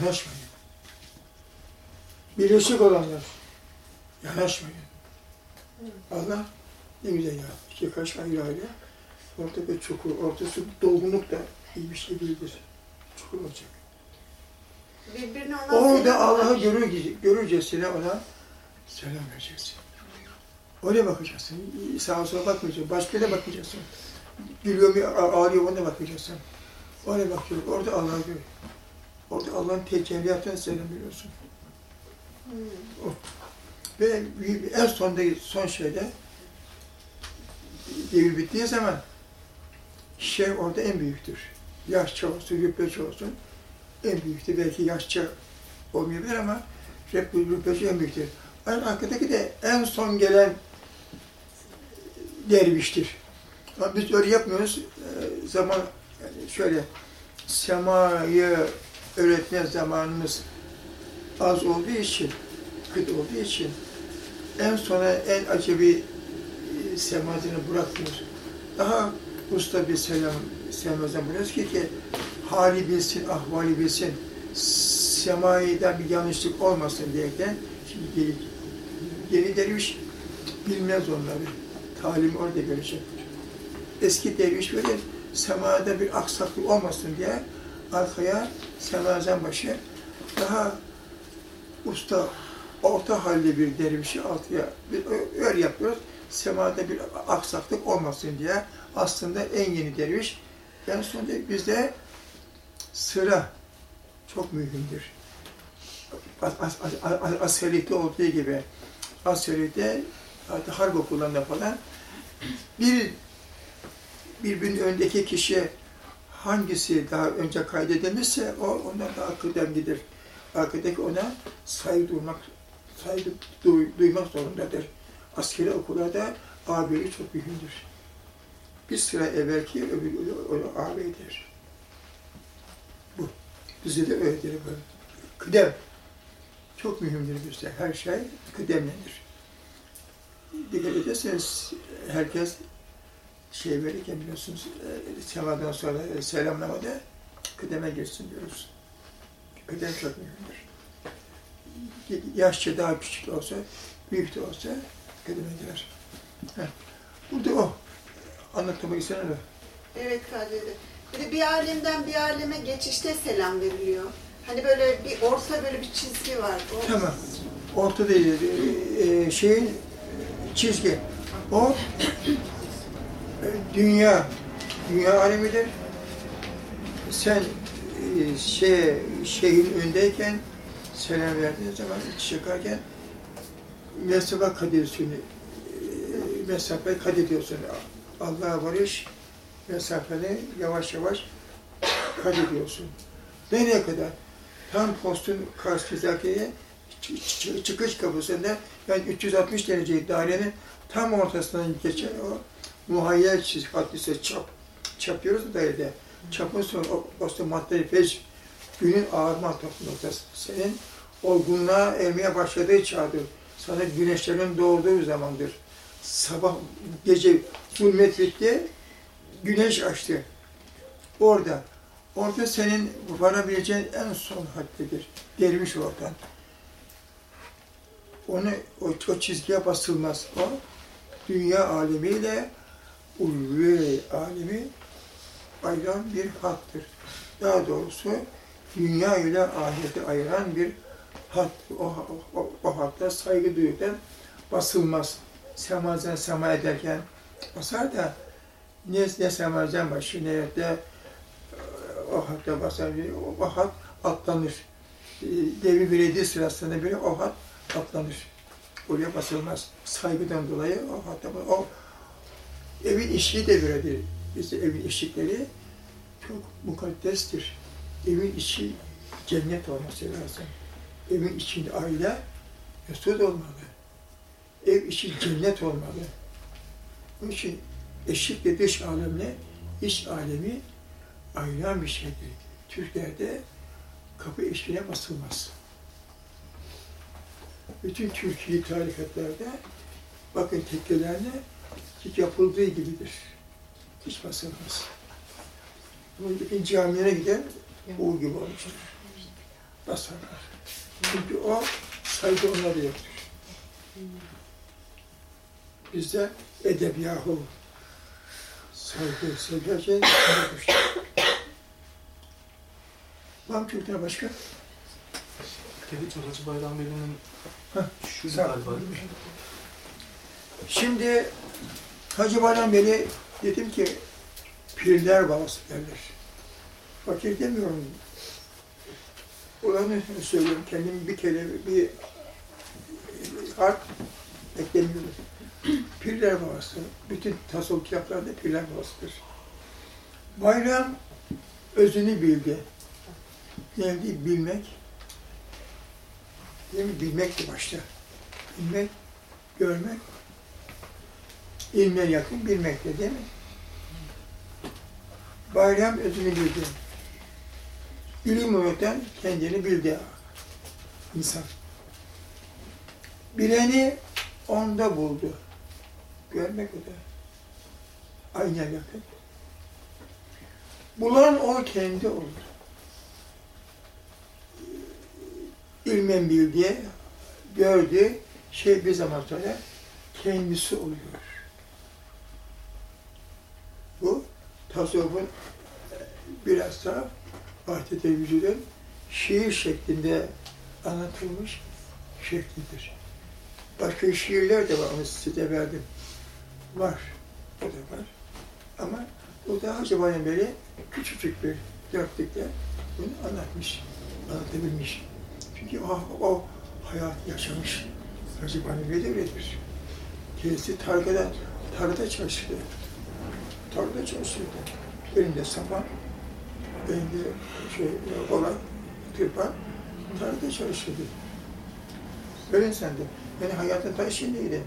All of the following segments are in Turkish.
Yanaşmayın. Birleşik olanlar, yanaşmayın. Allah ne güzel ya. İki kaş ayrı. Orada bir çukur, ortası dolgunluk da iyi bir şey değildir. Çukur olacak. Orada Allah'ı görür, görürcesine ona selam vereceksin. Oraya bakacaksın. Sağa sola bakmayacaksın. Başka yere bakmayacaksın. Gülüyor mu, ağ- ağlıyor ona bakmayacaksın. Oraya bakıyorsun. Orada Allah'ı gör. Orada Allah'ın tecelliyatına selam veriyorsun. Hmm. Ve en sonda, son şeyde devir bittiği zaman şey orada en büyüktür. Yaşça olsun, rütbeci olsun en büyüktür. Belki yaşça olmayabilir ama rütbeci en büyüktür. Aynı arkadaki de en son gelen derviştir. Ama biz öyle yapmıyoruz. Ee, zaman yani şöyle semayı öğretme zamanımız az olduğu için, kıt olduğu için en sona en acebi e, semazını bırakmıyoruz. Daha usta bir selam semazını bırakıyoruz ki, ki hali bilsin, ahvali bilsin, semayiden bir yanlışlık olmasın diyerekten şimdi geri, geri derviş bilmez onları. Talim orada görecek. Eski derviş böyle semada bir aksaklık olmasın diye arkaya semazen başı daha usta orta halde bir dervişi altıya bir öyle yapıyoruz. Semada bir aksaklık olmasın diye aslında en yeni derviş. En sonunda bizde sıra çok mühimdir. As, as, as, as, askerlikte olduğu gibi askerlikte harp okullarında falan bir birbirinin öndeki kişi hangisi daha önce kaydedilmişse o ondan daha kıdemlidir. Arkadaki ona saygı duymak, saygı duy, duymak zorundadır. Askeri okullarda ağabeyi çok mühimdir. Bir sıra evvelki öbür onu ağabeydir. Bu. Bizde de öyledir bu. Kıdem. Çok mühimdir bizde. Her şey kıdemlenir. Dikkat ederseniz herkes şey verirken biliyorsunuz semadan sonra e, selamlamada kıdeme girsin diyoruz. Kıdem çok mühimdir. Yaşça daha küçük olsa, büyük de olsa kıdeme girer. Heh. Burada o. Anlatmak istenen o. Evet Dede. Bir de bir alemden bir aleme geçişte selam veriliyor. Hani böyle bir orta böyle bir çizgi var. O, Tamam. Ortada e, e, şeyin çizgi. O dünya, dünya alemidir. Sen e, şey, şeyin öndeyken selam verdiğin zaman çıkarken mesafe kat ediyorsun. Mesafe kat ediyorsun. Allah'a varış mesafeni yavaş yavaş kat ediyorsun. Nereye kadar? Tam postun karşısındaki çı- çı- çıkış kapısında yani 360 derece dairenin tam ortasından geçen o muhayyel çizgi haddise çap. Çap diyoruz da dairede. Çapın sonu o posta madde fec günün ağarma noktası. Senin olgunluğa ermeye başladığı çağdır. Sana güneşlerin doğduğu zamandır. Sabah, gece zulmet bitti, güneş açtı. Orada. Orada senin varabileceğin en son haddidir. Derviş oradan. Onu, o, o çizgiye basılmaz. O, dünya alemiyle ulvi alemi ayıran bir hattır. Daha doğrusu dünya ile ahireti ayıran bir hat. O, o, o hatta saygı duyudan basılmaz. Semazen sema ederken basar da ne, ne semazen başı ne de o hatta basar, o, o hat atlanır. E, Devri belediye sırasında bile o hat atlanır. Oraya basılmaz. Saygıdan dolayı o hatta o evin işi de böyledir. Bizde evin eşikleri çok mukaddestir. Evin içi cennet olması lazım. Evin içinde aile mesut olmalı. Ev içi cennet olmalı. Onun için eşikle dış alemle iç alemi ayıran bir şeydir. Türklerde kapı eşiğine basılmaz. Bütün Türkiye tarikatlarda bakın tekkelerine hiç yapıldığı gibidir. Hiç basılmaz. Bugün camilere giden o gibi olmuştur. basarlar. Çünkü o saygı onlara yoktur. Bizde edeb yahu. Saygı, sevgi her şey yoktur. Var mı çocuklar başka? Tevhid Hacı Bayram Veli'nin şu galiba. Şimdi Hacı Bayram Veli dedim ki pirler babası derler. Fakir demiyorum. Olanı söylüyorum. Kendim bir kere bir harf eklemiyorum. Pirler babası. Bütün tasavvuf kitaplarda pirler babasıdır. Bayram özünü bildi. Neydi? Bilmek. Değil mi? Bilmekti başta. Bilmek, görmek, ilme yakın bilmekte değil mi? Bayram özünü bildi. İlim öğreten kendini bildi insan. Bileni onda buldu. Görmek o da. Ayna yakın. Bulan o kendi oldu. İlmen bildiği, gördüğü şey bir zaman sonra kendisi oluyor. Bu tasavvufun e, biraz daha Vahdete Vücud'un şiir şeklinde anlatılmış şeklidir. Başka şiirler de var, onu size verdim. Var, o da var. Ama o da Hacı Bayram Bey'le küçücük bir dörtlükle bunu anlatmış, anlatabilmiş. Çünkü o, o hayat yaşamış. Hacı Bayram Bey de öyledir. Kendisi tarlada, tarlada çalıştı. Tarlada çalışıyordu. Elinde sapan, elinde şey olan tırpan, tarlada çalışıyordu. Böyle insandı. Yani hayatın ta içindeydi.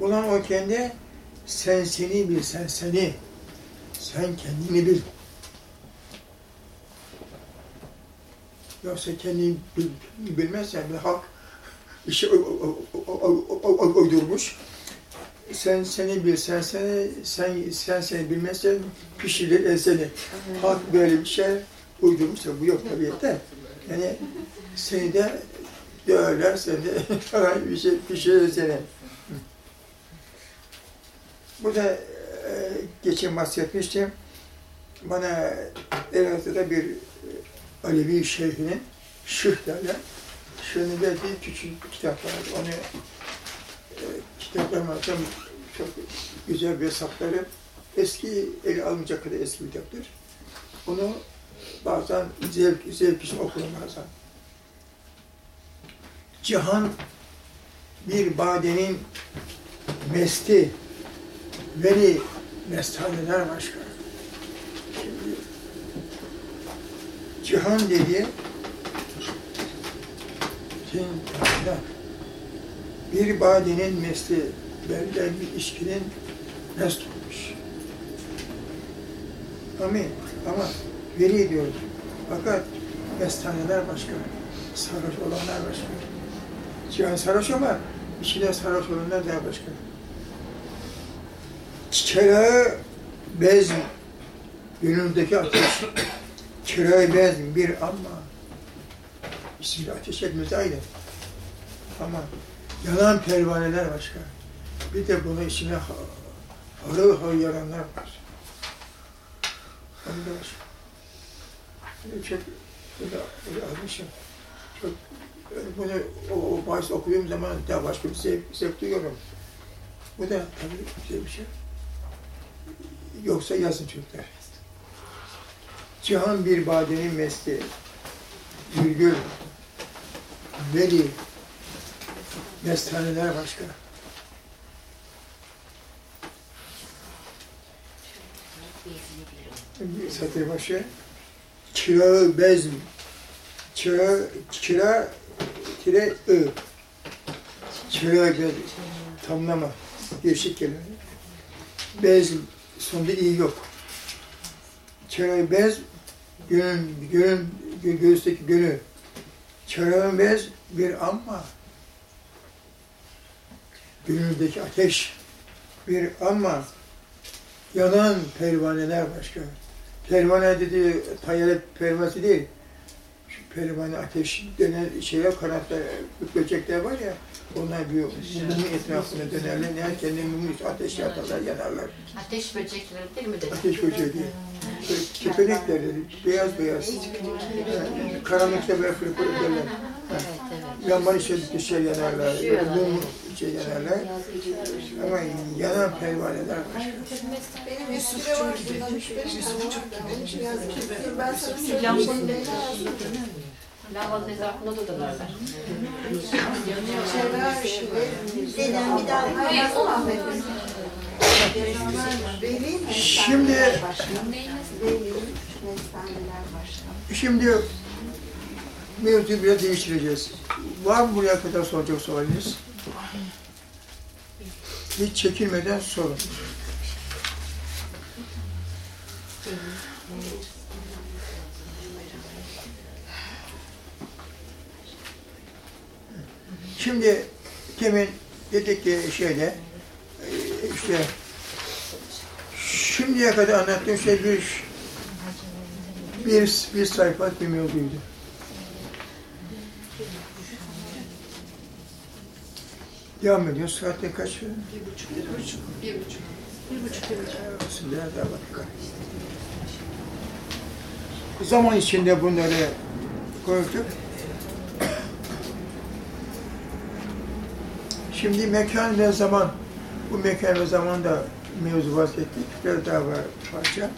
Bulan o kendi, sen seni bil, sen seni, sen kendini bil. Yoksa kendini bil, bilmezsen bir halk şey uydurmuş. Sen seni bil, sen seni, sen, sen seni bilmezsen pişirir el seni. Halk böyle bir şey uydurmuş da bu yok tabii de. Yani seni de döverler, seni de falan bir şey pişirir seni. Bu da e, geçen bahsetmiştim. Bana Elazığ'da bir e, Alevi şeyhinin şıh derler. Şöyle verdiği küçük bir kitap var. Onu e, kitaplarım alsam çok güzel bir hesapları. Eski, ele alınacak kadar eski bir kitaptır. Onu bazen zevk, zevk için okurum bazen. Cihan bir badenin mesti, veli mestaneler başka. Şimdi, cihan dediği Cin- bir badenin mesli, verilen bir içkinin mest olmuş. Amin. Ama veri diyoruz. Fakat mestaneler başka, sarhoş olanlar başka. Cihan sarhoş ama içine sarhoş olanlar daha başka. Çırağı bez, gönlündeki ateş, çırağı bez bir ama İsmini ateş etmesi aynı. Ama yanan pervaneler başka. Bir de bunun içine harıl harıl yaranlar var. Onu da başka. Böyle çok böyle almışım. Çok bunu o, o bahis okuduğum zaman daha başka bir zevk, zevk duyuyorum. Bu da tabii güzel bir şey. Yoksa yazın çocuklar. Cihan bir badenin mesleği. Virgül, veli, mestaneler başka. Satır başı. Çırağı bezm. Çırağı, çıra, tire ı. Çırağı bezm. Tamlama. Değişik kelime. Bezm. Sonunda iyi yok. Çırağı bez, gönül, gönül, gö- göğüsteki gönül. Çırağın bez bir amma. Gönüldeki ateş bir amma. Yanan pervaneler başka. Pervane dediği tayyare pervası değil. Şu pervane ateş dönen şeyler, kanatlar, böcekler var ya, onlar bir mumun etrafına dönerler. Yani kendi mumun üstü ateş atarlar, yanarlar. Ateş böcekleri değil mi dedi? Ateş böceği değil. Kepenekler dedi, beyaz beyaz. Yani karanlıkta böyle fırıp böyle. Evet evet. Lambanın içinde şey yanarlar, mum şey yanarlar. Ama yanan pervaneler var. Benim tane var. Onun için yazdım. Dur ben sana söyleyeyim. Etrafında da şey. Dedem bir daha? Şimdi, şimdi mevzuyu biraz değiştireceğiz. Var mı buraya kadar soracak sualiniz? Hiç çekinmeden sorun. Şimdi demin dedik ki şeyde e, işte şimdiye kadar anlattığım şey bir bir, bir sayfa bir mevzuydu. Devam ediyor. Saatte kaç? Bir buçuk, bir buçuk. Bir buçuk. Bir. Zaman içinde bunları konuştuk. Şimdi mekan ve zaman, bu mekan ve zaman da mevzu bahsettik. Bir daha var parça.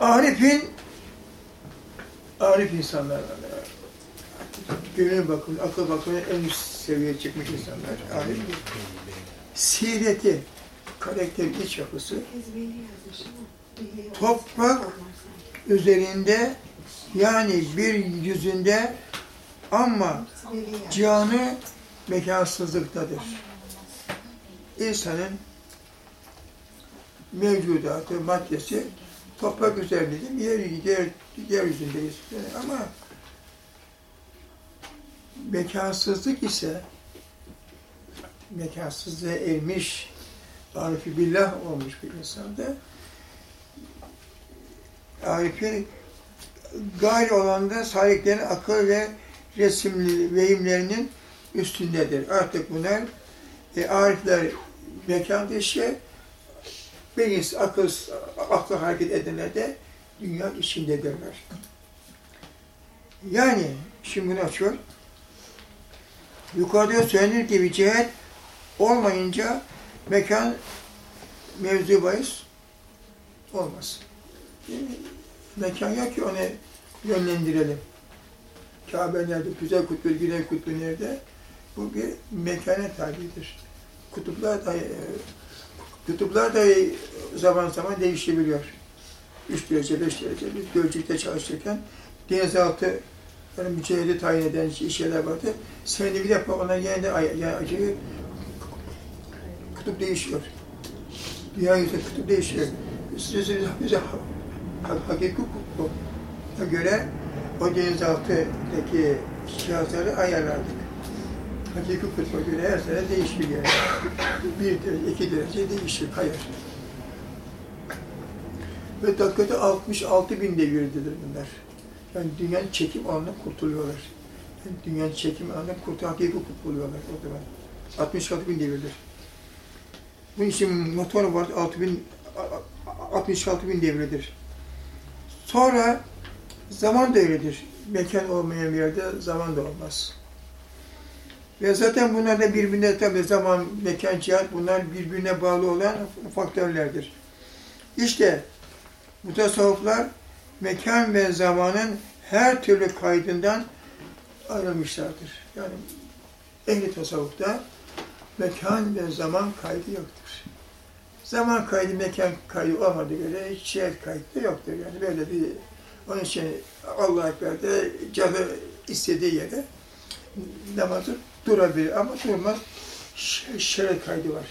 Arif'in, Arif insanlar var. Gönül bakımı, akıl bakımı en üst seviyeye çıkmış insanlar. Arif. Sireti, karakter iç yapısı. Toprak üzerinde yani bir yüzünde ama canı mekansızlıktadır. İnsanın mevcudatı, maddesi toprak üzerinde değil mi? Yer, yer, yeryüzündeyiz. Yani ama mekansızlık ise mekansızlığa ermiş, arifi billah olmuş bir insanda Arif'in gayri olanda sahiplerin akıl ve resimli vehimlerinin üstündedir. Artık bunlar e, Arifler mekan dışı, beyin, akıl, akla hareket edenler de dünya içindedirler. Yani, şimdi bunu açıyor. Yukarıda söylenir gibi cihet olmayınca mekan mevzu bahis olmaz. Mekan yok ki onu yönlendirelim. Kabe nerede, Kuzey Kutbu, Güney Kutbu nerede? Bu bir mekana tabidir. Kutuplar da, e, kutuplar da zaman zaman değişebiliyor. 3 derece, 5 derece. Biz Gölcük'te çalışırken denizaltı yani mücadele tayin eden şeyler vardı. Senede bir defa ona yeniden acayip kutup değişiyor. Dünya yüzünde kutup değişiyor. Size, bize ha- hakiki hukuka göre o denizaltıdaki cihazları ayarlardık. Hakiki kutba göre her sene değişir yani. Bir derece, iki derece değişir, kayar. Ve dakikada 66 bin devirdiler bunlar. Yani dünyanın çekim alanından kurtuluyorlar. Yani dünyanın çekim alanından kurtuluyor, hakiki hukuk buluyorlar o zaman. 66 bin devirdir. Bunun için motor var, 6 bin, 66 bin devredir. Sonra zaman da öyledir. Mekan olmayan bir yerde zaman da olmaz. Ve zaten bunlar da birbirine tabi zaman, mekan, cihat bunlar birbirine bağlı olan faktörlerdir. İşte bu tasavvuflar mekan ve zamanın her türlü kaydından ayrılmışlardır. Yani ehli tasavvufta mekan ve zaman kaydı yoktur. Zaman kaydı, mekan kaydı olmadığı göre hiç cihet kaydı da yoktur. Yani böyle bir, onun için Allah-u Ekber'de canı istediği yere namazı durabilir ama durmaz. Ş- Şeref kaydı var.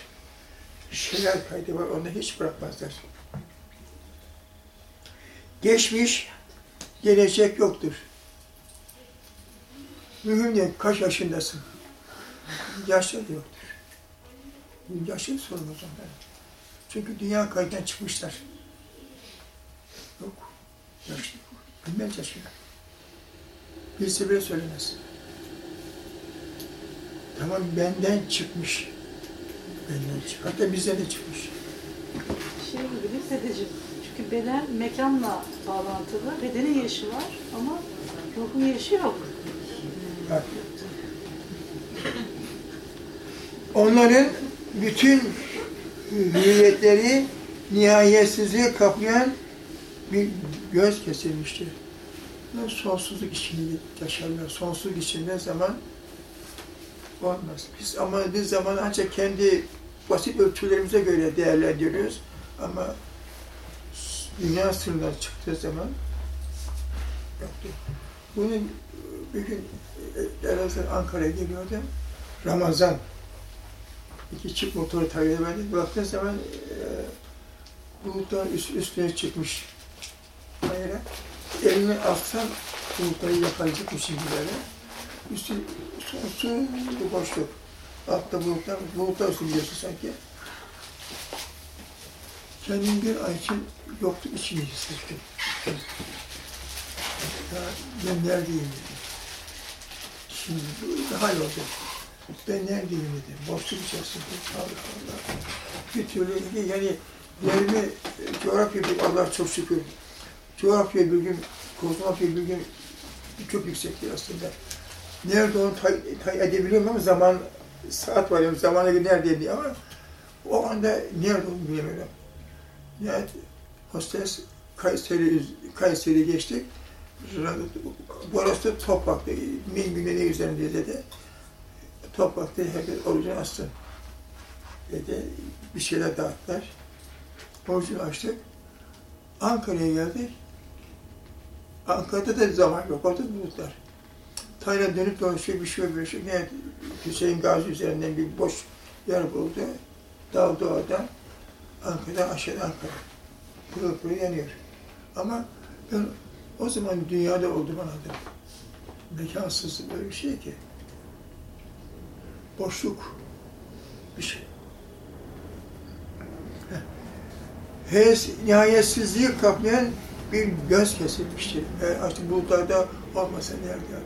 Şeref kaydı var, onu hiç bırakmazlar. Geçmiş, gelecek yoktur. Mühim değil, kaç yaşındasın? Yaşlı da yoktur. Yaşlı sorumuz ondan. Çünkü dünya kaydından çıkmışlar. Yaşlı. Bilmez yaşıyor. Birisi bile söylemez. Tamam benden çıkmış. Benden çıkmış. Hatta bizden de çıkmış. Şey gibi Sedeciğim. Çünkü beden mekanla bağlantılı. Bedenin yaşı var ama ruhun yaşı yok. Onların bütün hüviyetleri nihayetsizliği kaplayan bir göz kesilmiştir. Ve Sonsuzluk içinde yaşarlar. Sonsuzluk içinde zaman olmaz. Biz ama biz zaman ancak kendi basit ölçülerimize göre değerlendiriyoruz. Ama dünya sınırından çıktığı zaman yoktu. Bunu bir gün Elazığ Ankara'ya geliyordum. Ramazan. İki çift motoru takip edemedim. Baktığın zaman e, bulutlar üst, üstüne çıkmış. Hayır. Elini atsan bulutları yakalayacakmışım gibi böyle. Üstü sonsuz bir boşluk. Altta bulutlar, bulutlar üstü biliyorsun sanki. Kendim bir ay için yokluk içini hissettim. Ya ben neredeyim dedim. Şimdi bu hal oldu. Ben neredeyim dedim. Boşluk içerisinde. Allah Allah. Bir türlü yani yerimi e, coğrafya bir Allah çok şükür. Coğrafya bilgim, kozmografya bilgim çok yüksekti aslında. Nerede onu tay, tay edebiliyorum ama zaman, saat var yani zamana göre neredeyim diye ama o anda nerede olduğunu bilemiyorum. Yani hostes Kayseri, Kayseri geçtik. Burası Toprak'ta, Min Güney'in üzerinde dedi. Toprak'ta herkes orucunu açsın. Dedi, bir şeyler dağıttılar. Orucunu açtık. Ankara'ya geldik. Ankara'da da zaman yok, orada bulutlar. Tayla dönüp dolaşıyor, bir şey bir şey. Ne, Hüseyin Gazi üzerinden bir boş yer buldu. Daldı oradan. Ankara'dan aşağıda Ankara. Pırıl pırıl yanıyor. Ama ben o zaman dünyada oldum anladım. Mekansız böyle bir şey ki. Boşluk bir şey. Hes, nihayetsizliği kaplayan bir göz kesilmiştir. Eğer artık bulutlarda olmasa nerede yani?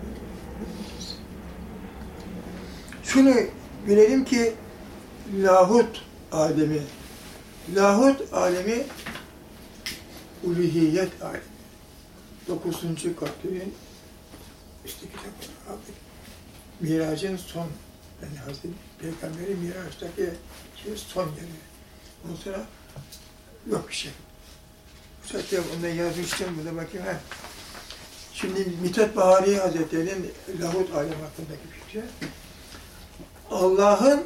Şunu bilelim ki lahut alemi, lahut alemi uluhiyet alemi. Dokuzuncu katlının işte kitapları aldık. Miracın son, yani Hazreti Peygamber'in Miraç'taki şey son yeri. Ondan sonra yok bir şey. Bu zaten ondan yazmıştım, burada bakayım. Ha. Şimdi Mithat Bahari Hazretleri'nin Lahut Alem hakkındaki fikri. Allah'ın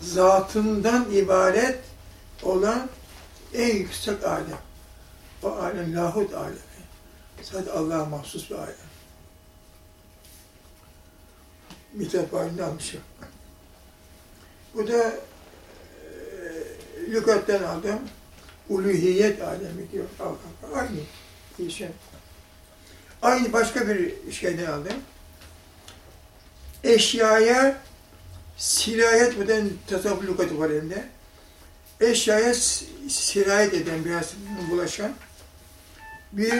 zatından ibaret olan en yüksek alem. O alem lahut alemi. Sadece Allah'a mahsus bir alem. Mithat Bahari'ni almışım. Bu da e, lügatten aldım. Uluhiyet alemi diyor. Aynı işe. Aynı başka bir şeyden aldım. Eşyaya sirayet eden tasavvuf lügatı var elimde. Eşyaya sirayet eden, biraz bulaşan bir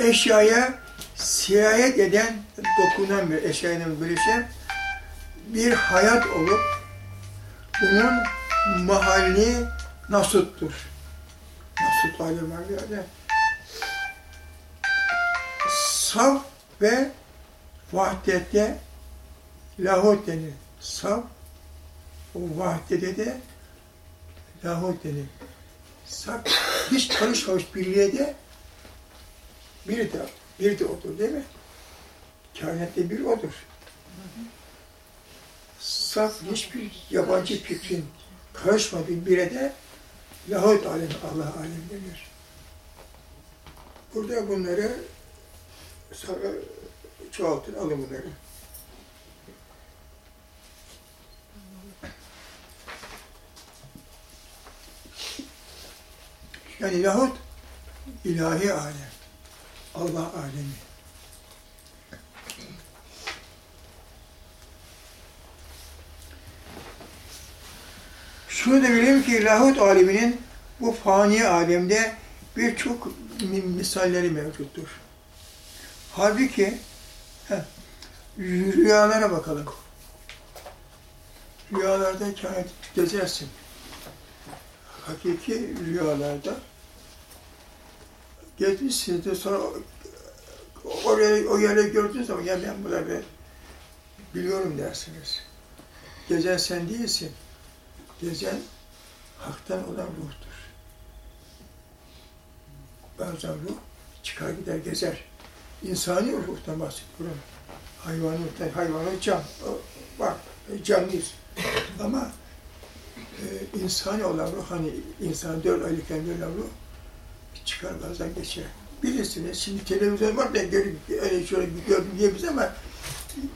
eşyaya sirayet eden, dokunan bir eşyanın böyle şey, bir hayat olup bunun mahalli nasuttur. Nasut alem var bir Sav ve vahdette lahut denir. Sav, o vahdede de lahut denir. Sav, hiç karışmamış birliğe de bir de, bir de odur değil mi? Kainatte bir odur. Saf hiçbir yabancı fikrin karışmadığı bire de Yahut alem, Allah alem denir. Burada bunları sonra çoğaltın, alın bunları. Yani yahut ilahi alem, Allah alemi. Şunu da bileyim ki lahut aleminin bu fani alemde birçok misalleri mevcuttur. Halbuki heh, rüyalara bakalım. Rüyalarda kainat gezersin. Hakiki rüyalarda gezmişsiniz de sonra oraya, o yere gördüğünüz zaman ya ben buraları biliyorum dersiniz. Gezen sen değilsin. Gezen haktan olan ruhtur. Bazen ruh çıkar gider gezer. İnsani ruhtan bahsediyorum. Hayvanı ruhtan, hayvanı can. Bak, canlıyız. Ama e, insani olan ruh, hani insan dört aylıkken böyle ruh çıkar bazen geçer. Bilirsiniz, şimdi televizyon var ben görüp, öyle şöyle bir gördüm diyebiliriz ama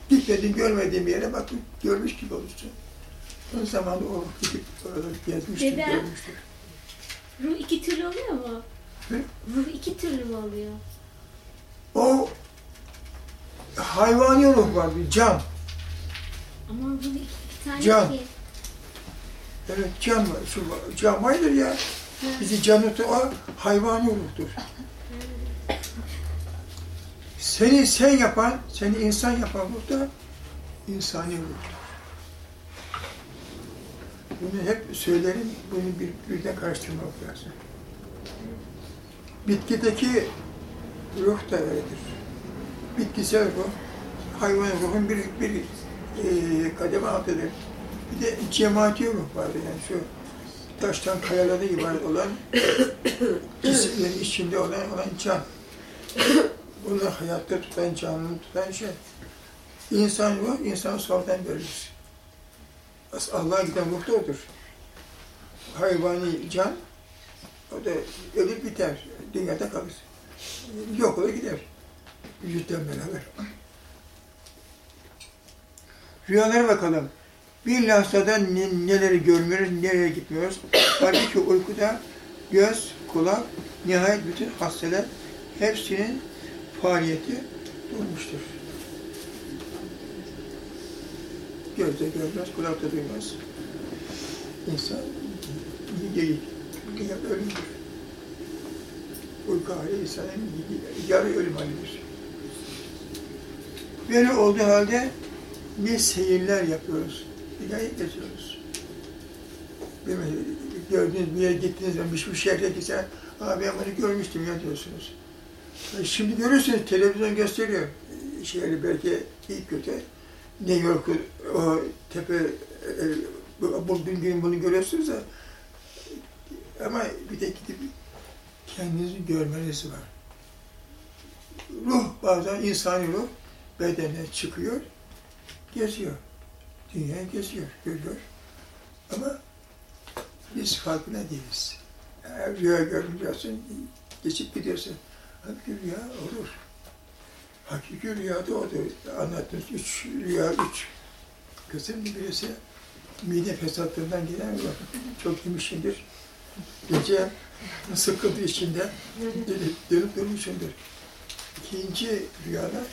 gitmedin görmediğim yere bakıp görmüş gibi olursun. O zaman o gidip oraları gezmiştir, Dede. görmüştür. Ruh iki türlü oluyor mu? Hı? Ruh iki türlü mü oluyor? O hayvani ruh var bir can. Ama ruh iki, tane Can. ki. Evet can var. Şu can vardır ya. Bizi tutan o hayvani ruhtur. Seni sen yapan, seni insan yapan ruh da insani ruhtur. Bunu hep söylerim, bunu birbirine karıştırmak lazım. Bitkideki ruh da öyledir. Bitkisel ruh, hayvan ruhun bir, bir e, kademe altıdır. Bir de cemaati ruh vardır yani şu taştan kayalara ibaret olan cisimlerin içinde olan, olan can. Bunu hayatta tutan, canlı tutan şey. İnsan ruh, insan görürüz. As- Allah'a giden ruh da odur. Hayvani can, o da ölüp biter, dünyada kalır. Yok olur gider. Vücuttan beraber. Rüyalara bakalım. Bir lahzada ne- neleri görmüyoruz, nereye gitmiyoruz. Halbuki uykuda göz, kulak, nihayet bütün hastalar hepsinin faaliyeti durmuştur. Gözde görmez, kulakta duymaz. İnsan ölümdür. Uyku hali insanın yarı ölüm halidir. Böyle olduğu halde biz seyirler yapıyoruz. Değil mi? Gördüğünüz bir yere gittiğiniz zaman bir, şehre gitsen, Aa ben bunu görmüştüm ya diyorsunuz. E Şimdi görürsünüz, televizyon gösteriyor. E, Şehri belki iyi kötü. New York'u, o tepe, e, bu- bugün gün bunu görüyorsunuz da ama bir de gidip kendinizi görmeniz var. Ruh bazen insani ruh bedene çıkıyor, geziyor. Dünyayı geziyor, görüyor. Ama biz farkına değiliz. Eğer rüya görmüyorsun, geçip gidiyorsun. Halbuki rüya olur. Hakiki rüya da odur. Anlattığınız üç rüya, üç kısım birisi mide fesatlığından gelen rüya. Çok yemişindir. Gece sıkıntı içinde dönüp, durmuşsundur. İkinci rüyalar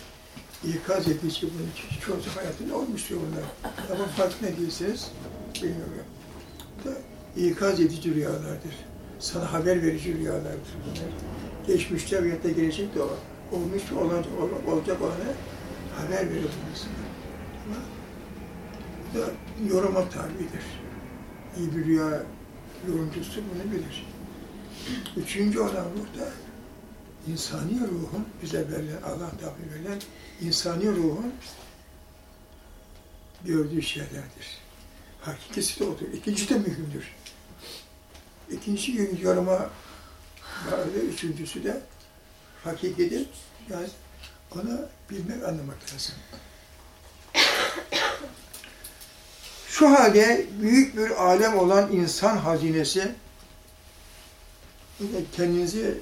ikaz edici bunun. Çoğu hayatında olmuştur bunlar. Ama farkında değilsiniz, bilmiyorum. Bu da ikaz edici rüyalardır. Sana haber verici rüyalardır bunlar. Geçmişte veyahut da gelecek de olan, olmuş olan, ol- olacak olanı haber verir bu insanlar. Ama bu da yoruma tabidir. İyi bir rüya yorumcusu bunu bilir. Üçüncü olan ruh da insani ruhun, bize verilen, Allah tabi verilen insani ruhun gördüğü şeylerdir. Hakikisi de odur. İkinci de mühimdir. İkinci yoruma vardı, üçüncüsü de hakikidir. Yani onu bilmek, anlamak lazım. Şu halde büyük bir alem olan insan hazinesi kendinizi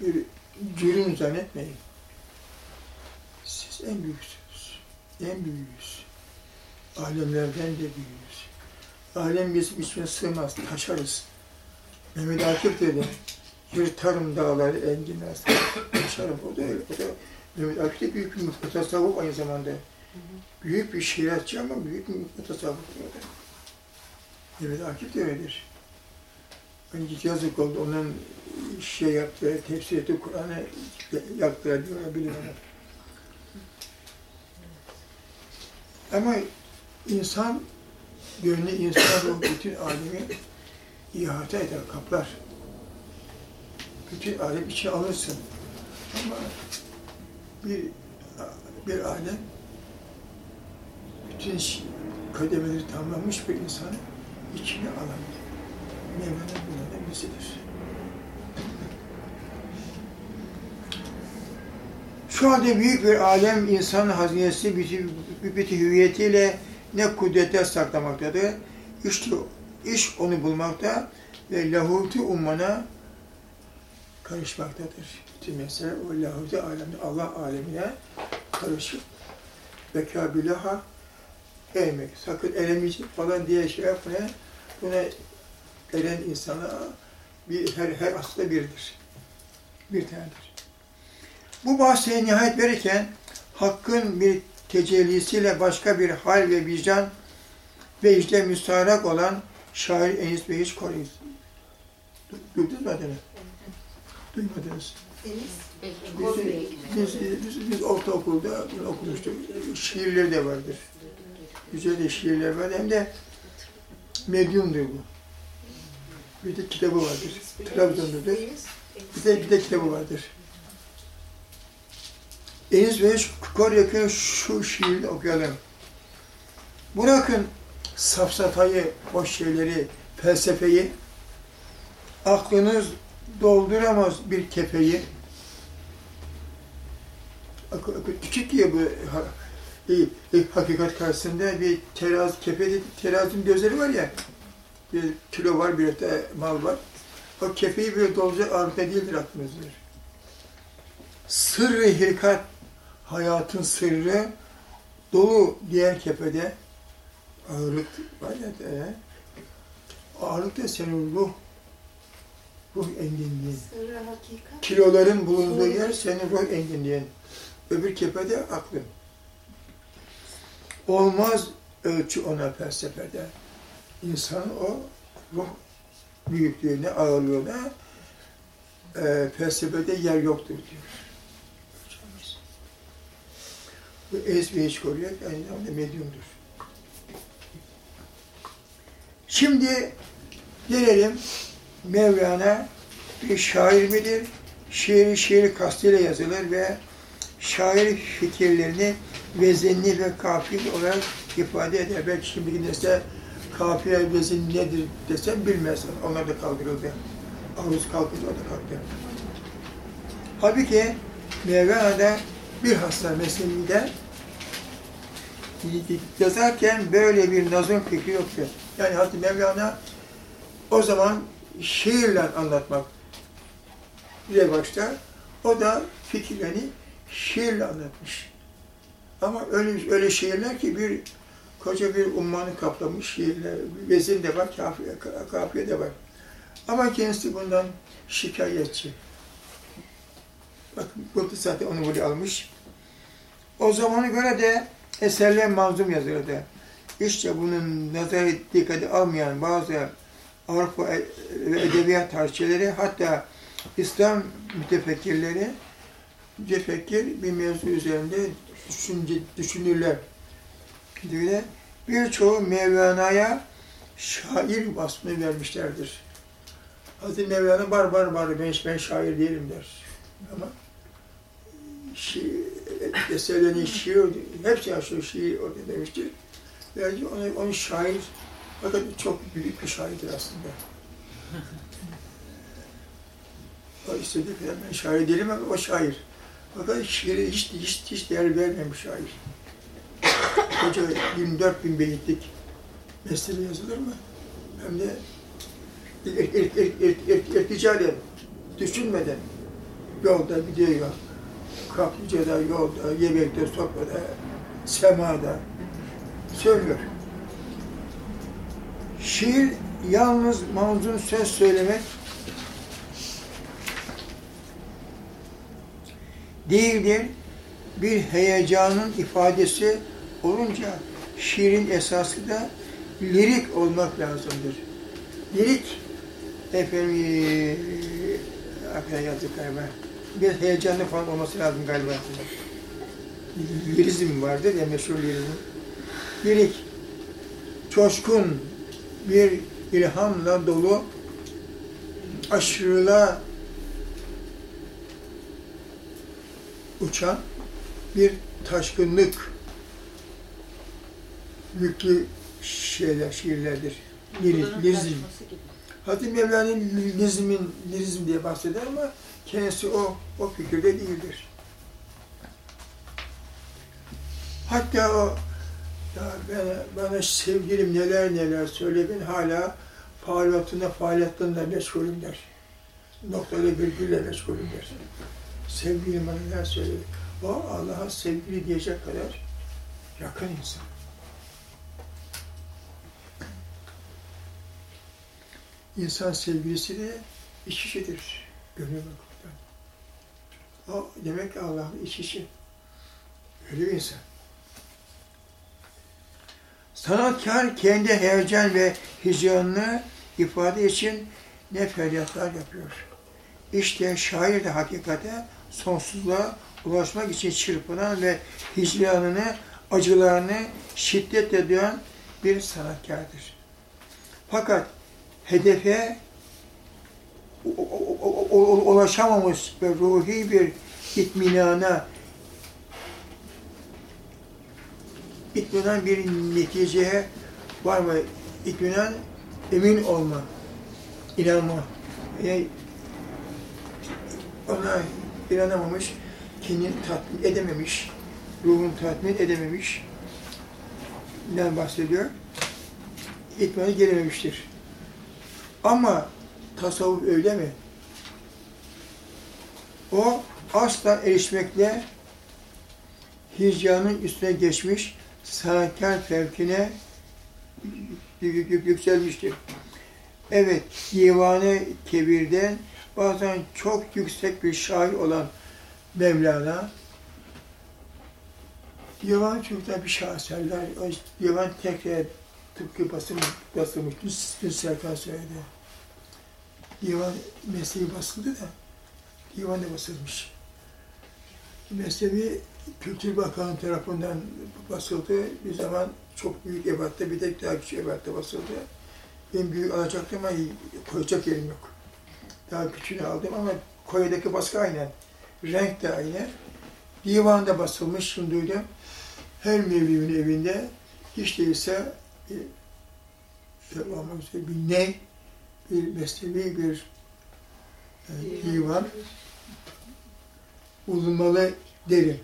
bir cürüm zannetmeyin. Siz en büyüksünüz. En büyüğüz. Alemlerden de büyüğüz. Alem bizim içine sığmaz, taşarız. Mehmet Akif dedi, yırtarım dağları enginler, taşarım. O da öyle. O da Mehmet Akif de büyük bir mutasavvuf aynı zamanda. Büyük bir şiiratçı ama büyük bir mutasavvuf. da. Evet Akif de öyledir. Önce yazık oldu. Onun şey yaptığı, tefsir ettiği Kur'an'ı yaktılar diyorlar, biliyorlar. Ama insan, gönlü insan o bütün alemi ihata eder, kaplar. Bütün alem içine alırsın. Ama bir bir alem bütün kademeleri tamamlamış bir insanı içine alamıyor. Mevlana bunlardan birisidir. Şu anda büyük bir alem insan hazinesi bütün, hüviyetiyle ne kudrete saklamaktadır. İşte iş onu bulmakta ve lahutu ummana karışmaktadır. Bütün mesele o lahutu alemine, Allah alemine karışıp bekabilaha eğmek. Sakın elemeyecek falan diye şey yapmaya buna eren insana bir her her aslında birdir. Bir tanedir. Bu bahse nihayet verirken hakkın bir tecellisiyle başka bir hal ve vicdan ve işte müstaharak olan şair Enis Bey hiç koruyuz. Du- Duydunuz mu adını? Duymadınız. Biz, biz, biz, biz ortaokulda okumuştuk. Şiirleri de vardır. Güzel şiirler var. Hem de medyumdur bu. Bir de kitabı vardır. Trabzon'dadır. Deniz. Bir de, bir de kitabı vardır. Enis ve Koryak'ın şu şiirini okuyalım. Bırakın safsatayı, boş şeyleri, felsefeyi, aklınız dolduramaz bir kefeyi. Küçük diye bu e, e, hakikat karşısında bir terazi, kefede terazinin gözleri var ya, bir kilo var, bir de mal var. O kefeyi böyle dolacak ağırlıkta değildir aklınız diyor. Sırrı hilkat, hayatın sırrı dolu diğer kefede ağırlık var ya de, ağırlık da senin ruh, ruh enginliğin. Sırrı hakikat. Kiloların bulunduğu yer senin ruh enginliğin. Öbür kefede aklın. Olmaz ölçü ona felsefede. İnsan o ruh büyüklüğüne, ağırlığına e, felsefede yer yoktur diyor. Bu ez ve hiç koruyor, aynı zamanda medyumdur. Şimdi gelelim Mevlana bir şair midir? Şiiri şiiri kastıyla yazılır ve şair fikirlerini vezenli ve kafil olarak ifade eder. Belki şimdiki nesle kafiye vezin nedir desem bilmez. Onlar da kaldırıldı. Aruz kalkınca o da kalktı. Halbuki Mevlana'da bir hasta meselinde yazarken böyle bir nazım fikri yoktu. Yani Hazreti Mevlana o zaman şiirle anlatmak başta o da fikirlerini şiirle anlatmış. Ama öyle öyle şiirler ki bir koca bir ummanı kaplamış şiirler. Vezin de var, kafiye, kafiye de var. Ama kendisi bundan şikayetçi. Bakın burada zaten onu buraya almış. O zamana göre de eserler manzum yazılırdı. İşte bunun nazar dikkate almayan bazı Avrupa ve edebiyat tarihçileri hatta İslam mütefekkirleri mütefekkir bir mevzu üzerinde düşünce, düşünürler. Böyle birçoğu Mevlana'ya şair vasfını vermişlerdir. Hazreti Mevlana bar bar bar ben, ben şair değilim der. Ama şiir, eserlerin şiir, hepsi aşırı şiir orada demiştir. Belki onu, onu şair, fakat çok büyük bir şairdir aslında. O istediği kadar ben şair değilim ama o şair. Fakat şiire hiç, hiç, hiç değer vermeyen bir şair. Koca 24 bin beyitlik mesele yazılır mı? Hem de ir, ir, ir, ir, ir, irticalen, düşünmeden yolda gidiyor, kaplıcada, yolda, yemekte, sofrada, semada söylüyor. Şiir yalnız manzum söz söylemek değildir. Bir heyecanın ifadesi olunca şiirin esası da lirik olmak lazımdır. Lirik, efendim, eee, aklına yazdık galiba. Bir heyecanlı falan olması lazım galiba. Lirizm vardır ya, meşhur lirizm. Lirik, coşkun, bir ilhamla dolu, aşırıla uçan bir taşkınlık yüklü şeyler, şiirlerdir. Lirizm. Hazreti Mevla'nın lirizmin, lirizm diye bahseder ama kendisi o, o fikirde değildir. Hatta o ya bana, bana sevgilim neler neler söyle ben hala faaliyatında faaliyatlarında meşgulüm der. Noktalı virgülle meşgulüm der. Sevgilim bana neler söyledi. O Allah'a sevgili diyecek kadar yakın insan. İnsan sevgilisi de iç içedir. Gönül bakımından. O demek ki Allah'ın iç içi. Öyle bir insan. Sanatkar kendi heyecan ve hicyanını ifade için ne feryatlar yapıyor. İşte şair de hakikate sonsuzluğa ulaşmak için çırpınan ve hicranını, acılarını şiddetle duyan bir sanatkardır. Fakat hedefe ulaşamamış ve ruhi bir itminana itminan bir neticeye var mı? İtminan emin olma, inanma. Yani ona inanamamış, kendini tatmin edememiş, ruhunu tatmin edememiş. Ne bahsediyor? İtmana gelememiştir. Ama tasavvuf öyle mi? O asla erişmekle hicranın üstüne geçmiş, sanatkar fevkine yük- yük- yükselmiştir. Evet, divanı kebirden bazen çok yüksek bir şair olan Mevlana, divan çoktan bir şaheserler, divan tekrar tıpkı basım, basılmış, dün, Serkan söyledi. Divan mesleği basıldı da, divan da basılmış. Mesleği Kültür Bakanı tarafından basıldı. Bir zaman çok büyük ebatta, bir de daha küçük ebatta basıldı. Ben büyük alacaktım ama koyacak yerim yok. Daha küçüğünü aldım ama koydaki baskı aynen. Renk de aynı. Divanda basılmış, şimdi duydum. Her mevlimin evinde hiç değilse bir, olmak üzere bir ne, bir meslevi bir e, divan bulunmalı derim.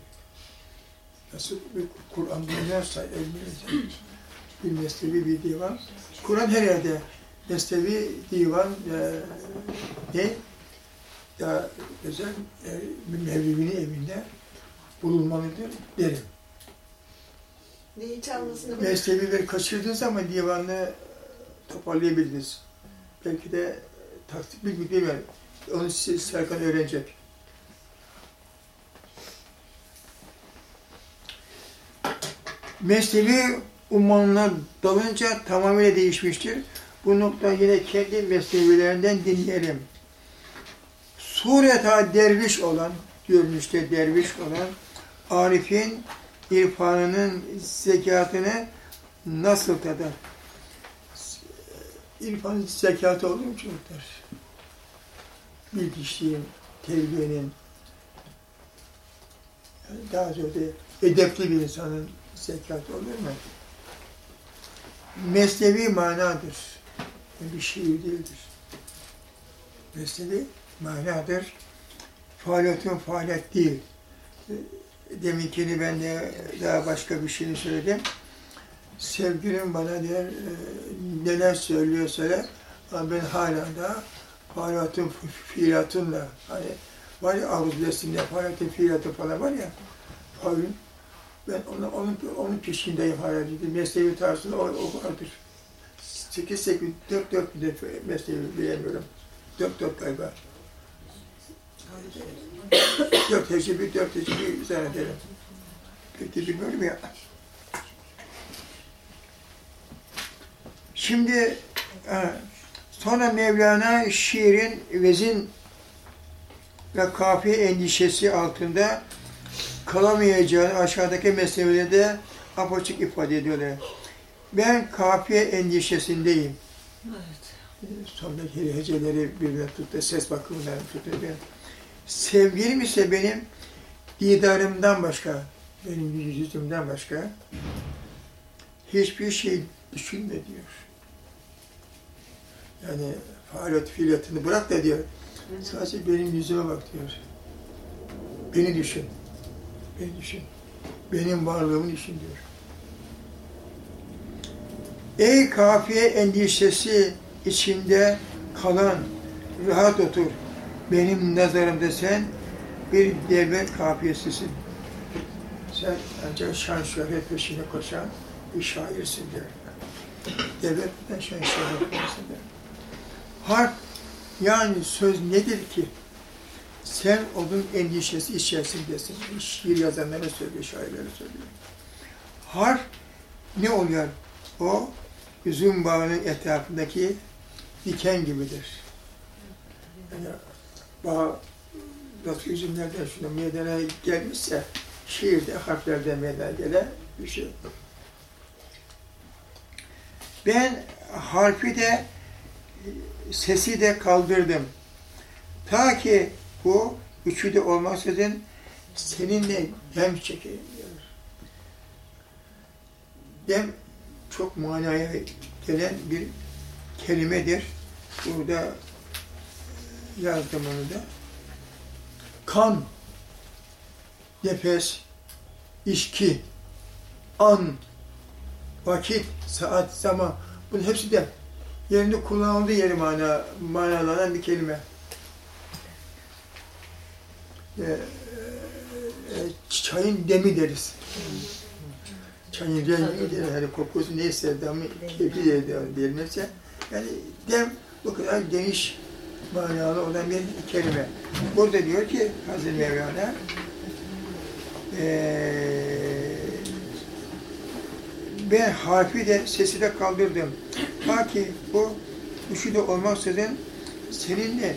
Nasıl bir Kur'an dinlerse elinizde bir meslevi bir divan. Kur'an her yerde meslevi divan e, ne? Ya özel e, evinde bulunmalıdır derim. Ne hiç anlasını Meslevileri kaçırdığınız zaman divanını toparlayabildiniz. Belki de taktik bilmiyorum. bilmiyorum. Onu siz Serkan öğrenecek. Meslevi ummanına dalınca tamamıyla değişmiştir. Bu nokta yine kendi meslevilerinden dinleyelim. Sureta derviş olan, görünüşte derviş olan Arif'in irfanının zekatını nasıl tadar? İrfanın zekatı olur mu çocuklar? Bilgiçliğin, terbiyenin, yani daha ziyade edepli bir insanın zekatı olur mu? Mesnevi manadır. Bir şiir değildir. Mesnevi manadır. Faaliyetin faaliyet değil. Deminkini ben de daha başka bir şeyini söyledim. Sevgilim bana der, e, neler söylüyor söyle. Ama ben hala da faaliyetin fiilatınla, hani var ya aruz resimde faaliyetin fiilatı falan var ya, faulün, ben onun, onun, onun peşindeyim hala dedi. Mesleği tarzında o, o vardır. 8 8 4 4 bir mesleği bilemiyorum. 4 4 galiba. 4 hece bir 4 hece bir zannederim. Pek de bilmiyorum ya. Şimdi e, sonra Mevlana şiirin vezin ve kafiye endişesi altında kalamayacağını aşağıdaki meselelerde apaçık ifade ediyorlar. Ben kafiye endişesindeyim. Sondaki heceleri birbirine tuttu, ses bakımından tuttu. Ben. Sevgilim ise benim didarımdan başka, benim yüzümden başka hiçbir şey düşünme diyor. Yani faaliyet fiiliyatını bırak da diyor. Sadece benim yüzüme bak diyor. Beni düşün. Beni düşün. Benim varlığımı düşün diyor. Ey kafiye endişesi içinde kalan rahat otur. Benim nazarımda sen bir devlet kafiyesisin. Sen ancak şan şöhret peşine koşan bir şairsin diyor. Devletten şan şöhret peşinde diyor. Harp yani söz nedir ki? Sen onun endişesi içerisindesin. Şiir yazanlara söylüyor, şairlere söylüyor. Harf ne oluyor? O üzüm bağının etrafındaki diken gibidir. Yani bağ nasıl üzümlerden şuna meydana gelmişse şiirde harflerden meydana gelen bir şey. Ben harfi de sesi de kaldırdım. Ta ki bu üçü de olmaksızın seninle dem çekeyim diyor. Dem çok manaya gelen bir kelimedir. Burada yazdım onu da. Kan, nefes, içki, an, vakit, saat, zaman. Bunun hepsi de yerinde kullanıldığı yeri mana, manalanan bir kelime. Ee, e, çayın demi deriz. Çayın rengi deriz. Hani kokusu neyse damı keyfi de denilirse. Yani dem bu kadar geniş manalı olan bir kelime. Burada diyor ki Hazreti Mevlana ee, ben harfi de sesi de kaldırdım. Ta ki bu üçü de olmaksızın seninle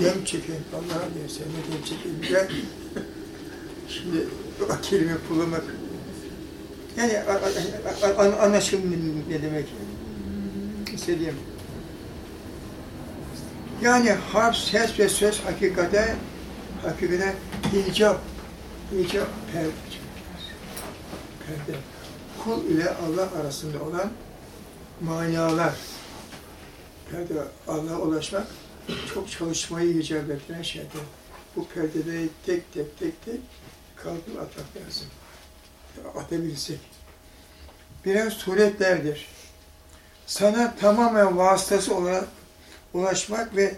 dem çekeyim. Allah'a diyor seninle dem çekeyim. Güzel. Şimdi o kelime kullanmak. Yani a- a- a- a- anlaşılır ne demek istediğim. Yani harf, ses ve söz hakikate, hakikate icap, icap perde. Perde. Kul ile Allah arasında olan manalar. Perde, Allah'a ulaşmak çok çalışmayı icap ettiren şeydir. Bu perdeleri tek tek tek tek kaldırıp atmak lazım. Atabilsek. Birer suretlerdir. Sana tamamen vasıtası olarak ulaşmak ve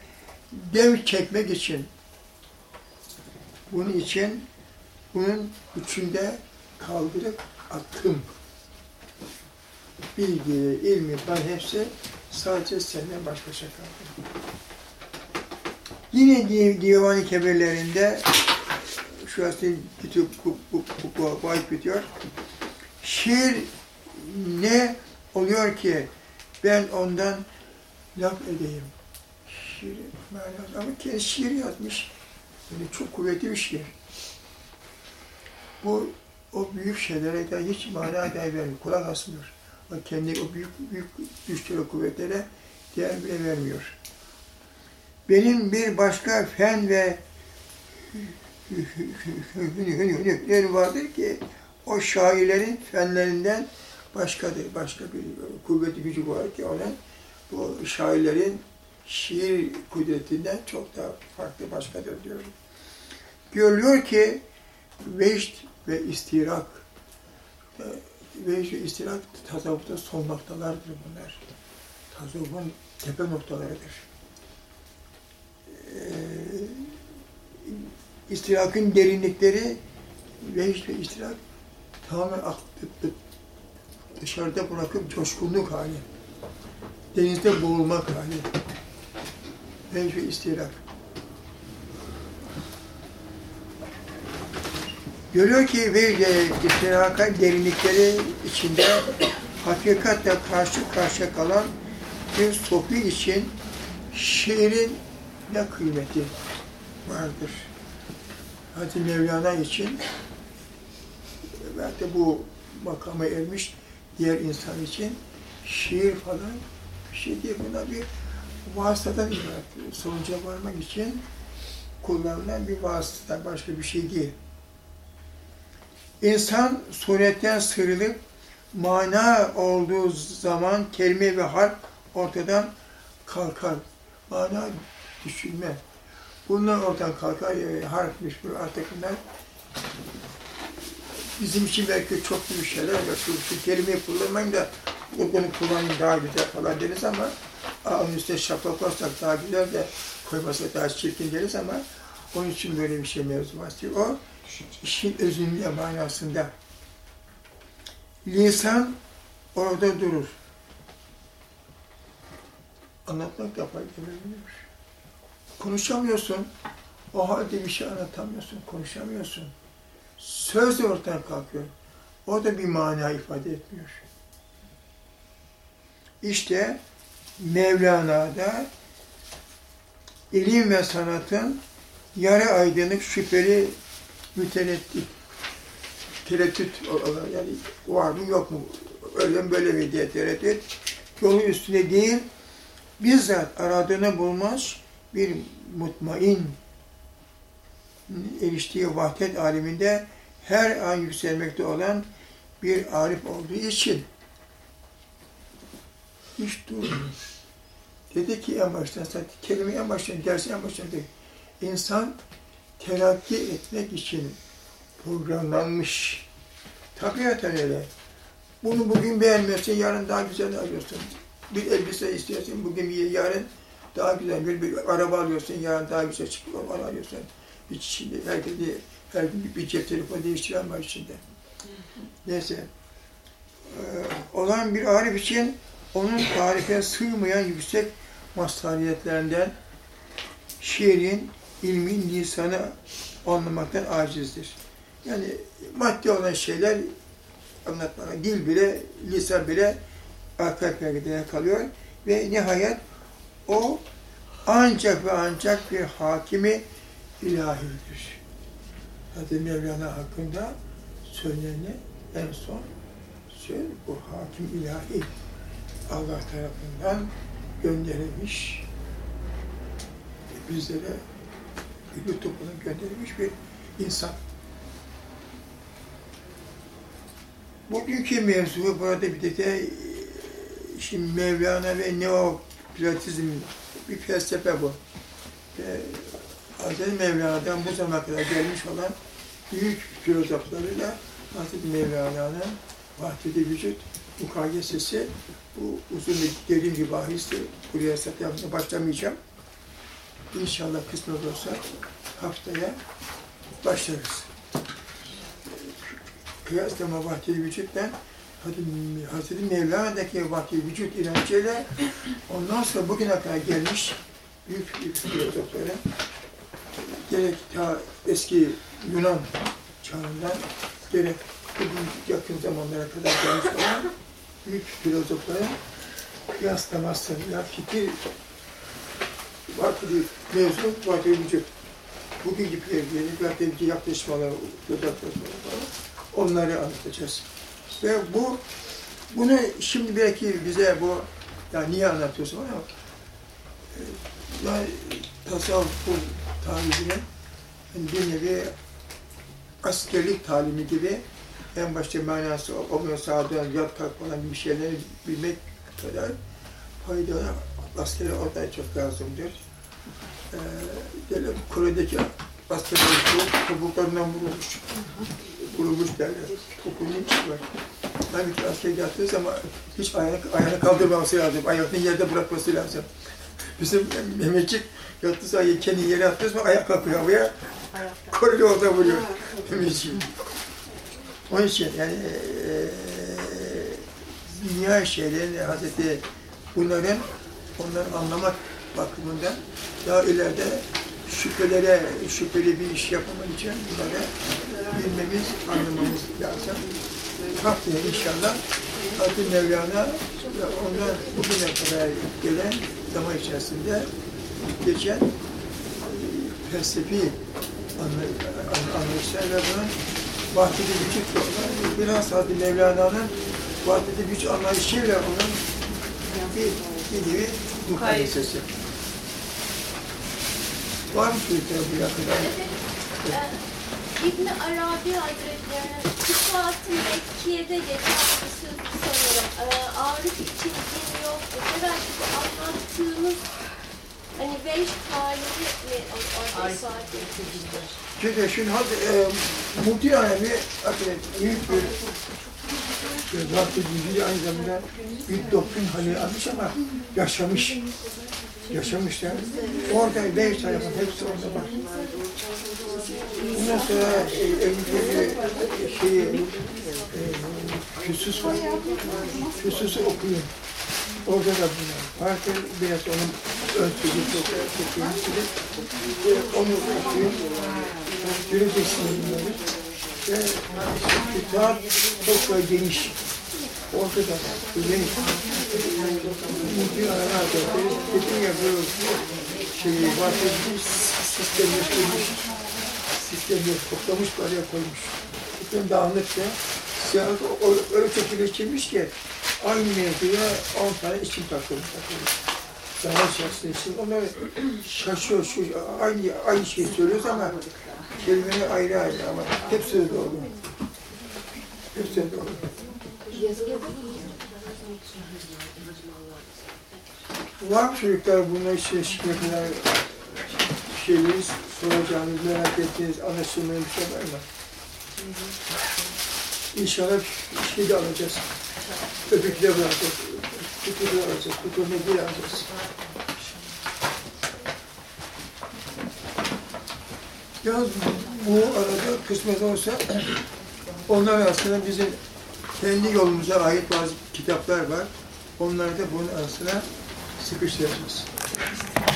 dev çekmek için bunun için bunun içinde kaldırıp attım. Bilgi, ilmi, ben hepsi sadece senden baş başa kaldı. Yine Div- Divan-ı Kebirlerinde şu aslında kitap bu, bu, bu, bu, bu ayet bitiyor. Şiir ne oluyor ki ben ondan laf edeyim. Şiir manası ama kendi şiir yazmış. Yani çok kuvvetli bir şiir. Bu o büyük şeylere de hiç mana değer vermiyor. Kulak asmıyor. O kendi o büyük büyük güçlere, kuvvetlere değer bile vermiyor. Benim bir başka fen ve hünürleri vardır ki o şairlerin fenlerinden başkadır. Başka bir kuvvetli gücü var ki onun bu şairlerin şiir kudretinden çok daha farklı başkadır diyor. Görülüyor ki vecd ve istirak vecd ve istirak tasavvufta son noktalardır bunlar. Tasavvufun tepe noktalarıdır. Ee, istirakın derinlikleri ve istirak tamamen aklı dışarıda bırakıp coşkunluk hali denizde boğulmak hali. Vecd ve istirak. Görüyor ki vecd ve istiraka derinlikleri içinde hakikatle karşı karşıya kalan bir sofi için şiirin ne kıymeti vardır. Hadi Mevlana için belki bu makama ermiş diğer insan için şiir falan bir şey değil. Buna bir vasıtadan ibaret. Sonuca varmak için kullanılan bir vasıta, başka bir şey değil. İnsan suretten sıyrılıp mana olduğu zaman kelime ve harf ortadan kalkar. Mana düşünme. Bunlar ortadan kalkar. E, harfmiş bu artık bunlar. Bizim için belki çok büyük şeyler var. Şu, şu kelimeyi kullanmayın da bunu kullanayım daha güzel falan deriz ama onun üstüne şapka koysak daha güzel de koymasak daha çirkin deriz ama onun için böyle bir şey mevzu var. O işin özünde manasında. Lisan orada durur. Anlatmak da faydalı Konuşamıyorsun. O halde bir şey anlatamıyorsun, konuşamıyorsun. Söz de ortadan kalkıyor. O da bir mana ifade etmiyor. İşte Mevlana'da ilim ve sanatın yarı aydınlık şüpheli müteneddit tereddüt yani var mı yok mu öyle mi böyle mi diye tereddüt yolu üstüne değil bizzat aradığını bulmaz bir mutmain eriştiği vahdet aleminde her an yükselmekte olan bir arif olduğu için hiç durmuyor. Dedi ki en baştan, zaten kelime en baştan, dersi en baştan dedi. İnsan terakki etmek için programlanmış. Tabiaten öyle. Bunu bugün beğenmiyorsun, yarın daha güzel arıyorsun. Bir elbise istiyorsun, bugün yarın daha güzel bir, bir araba alıyorsun, yarın daha güzel çıkıp onu arıyorsun. Bir şimdi herkes her gün bir cep telefonu değiştiren var içinde. Neyse. Ee, olan bir arif için onun tarife sığmayan yüksek mazhariyetlerinden şiirin, ilmin lisanı anlamaktan acizdir. Yani maddi olan şeyler anlatmana, dil bile, lisan bile arka perdede kalıyor ve nihayet o ancak ve ancak bir hakimi ilahidir. Hadi Mevlana hakkında söyleneni en son söyle bu hakim ilahi Allah tarafından gönderilmiş bizlere lütufunu gönderilmiş bir insan. Bugünkü mevzu burada bir de, de şimdi Mevlana ve Neoplatizm bir felsefe bu. Ee, Hz. Mevlana'dan bu zamana kadar gelmiş olan büyük filozoflarıyla Hz. Mevlana'nın vahdedi vücut mukayesesi bu uzun ve derin bir bahistir. Buraya satın başlamayacağım. İnşallah kısmet olsa haftaya başlarız. Kıyaslama vahdedi vücutla Hazreti Mevlana'daki vahdedi vücut inancıyla ondan sonra bugüne kadar gelmiş büyük büyük filozofların gerek ta eski Yunan çağından gerek bugün yakın zamanlara kadar gelmiş olan büyük filozofların kıyaslamasıyla fikir vakti mevzu vakti vücut. Bugünkü piyerleri, vakti yaklaşmaları, onları anlatacağız. Ve bu bunu şimdi belki bize bu ya niye anlatıyorsun ama e, yani tasavvufun tarihinin yani bir nevi askerlik talimi gibi en başta manası olmuyor sağdan yat kalk falan bir şeyleri bilmek kadar faydalı askeri ortaya çok lazımdır. Ee, böyle Kore'deki askerler topuklarından vurulmuş. Vurulmuş derler. İçi var. Halbuki asker yattığı zaman hiç ayağını, ayağını kaldırmaması lazım. Ayakını yerde bırakması lazım. Bizim Mehmetçik yattığı zaman kendi yere attığı zaman ayak kalkıyor havaya. Koreli orada vuruyor. Mehmetçik. Onun için yani e, dünya şeylerini Hazreti bunların onları anlamak bakımından daha ileride şüphelere, şüpheli bir iş yapmamak için bunları bilmemiz, anlamamız lazım. haftaya inşallah Hazreti Mevlana ve ondan bugüne kadar gelen zaman içerisinde geçen e, felsefi anla- an- anlayışlar ve bunun vahdedi vücut biraz Hazreti Mevlana'nın vahdedi vücut anlayışıyla onun bir, bir nevi mukayesesi. Var mı çocuklar bu yakında? İbn Arabi Hazretleri'nin Sıfat-ı Mekkiye'de geçen bir söz sanırım. Ee, Arif için din yoktur. Herhalde bu anlattığımız hani beş haliyi mi orada ifade etmiştir? Çünkü şimdi hadi e, Muhti Alemi hakikaten büyük bir bir Rabbi bilgi aynı zamanda bir doktrin hali almış ama yaşamış. Yaşamışlar. Orada beş tarafın hepsi orada var. Ondan sonra e, elinde bir şeyi e, küsüs var. Küsüsü okuyun. Orada da bunlar. Farkı biraz onun yönetilir. E, Onu okuyun. Göreceksiniz bunları. Ve kitap çok da geniş. Orada da geniş. Mümkün arana kadar bütün ya bu şeyi bahsetmiş, sistemleştirmiş, sistemleri toplamış, araya koymuş. Bütün dağınıkça siyah o- öyle şekilleştirmiş ki aynı mevzuya 10 tane isim takılmış. takılmış. Zaman içerisinde isim. Onlar şaşıyor, şu aynı aynı şeyi söylüyoruz ama kelimeleri ayrı ayrı ama hepsi de doğru. Hepsi de doğru. Var mı çocuklar bununla işte şimdiye kadar şeyleri soracağınız, merak ettiğiniz, anlaşılmayan bir şey var mı? İnşallah bir şey de alacağız. Öbürkü de alacağız. Kutu da alacağız. Kutu diye alacağız. Yalnız bu arada kısmet olsa onlar aslında bizim kendi yolumuza ait bazı kitaplar var. Onları da bunun arasına 5